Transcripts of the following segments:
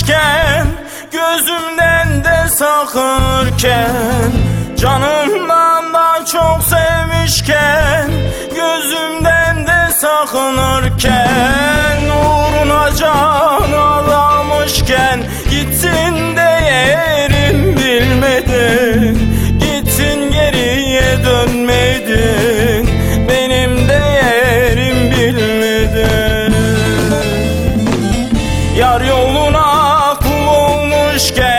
geçmişken Gözümden de sakınırken Canımdan da çok sevmişken Gözümden de sakınırken Uğruna can alamışken Gittin de yerim bilmedin Gittin geriye dönmedin Benim de yerim bilmedin. Yar yoluna olmuşken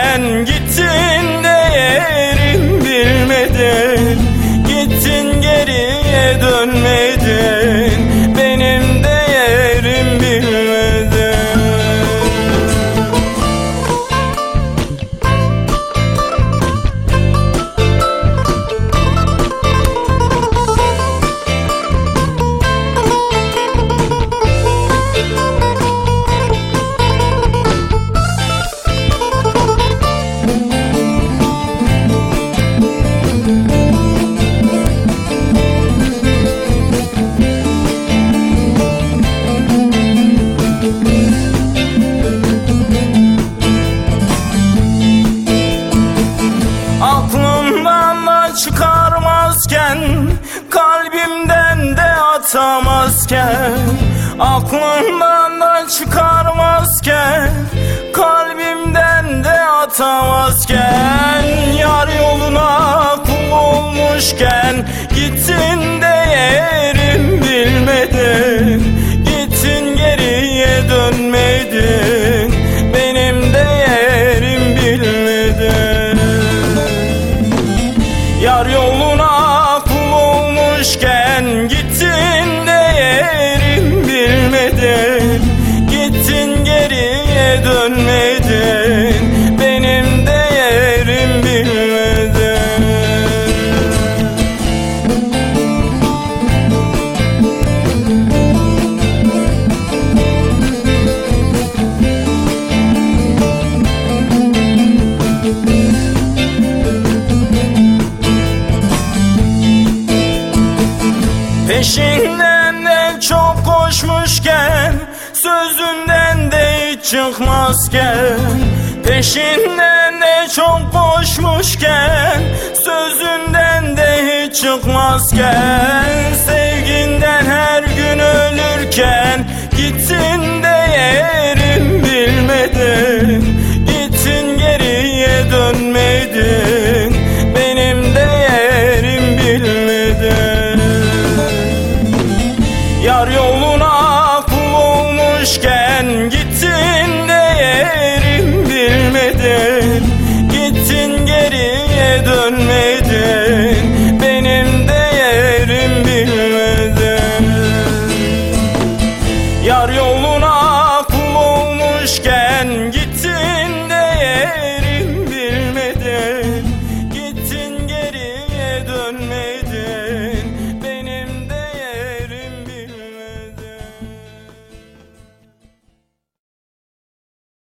Aklımdan da çıkarmazken Kalbimden de atamazken Aklımdan da çıkarmazken Kalbimden de atamazken Yar yoluna kul olmuşken Gittin de dönmedin Benim de yerim bilmedin. Peşinden çıkmazken Peşinden de çok koşmuşken Sözünden de hiç çıkmazken Sevginden her gün ölürken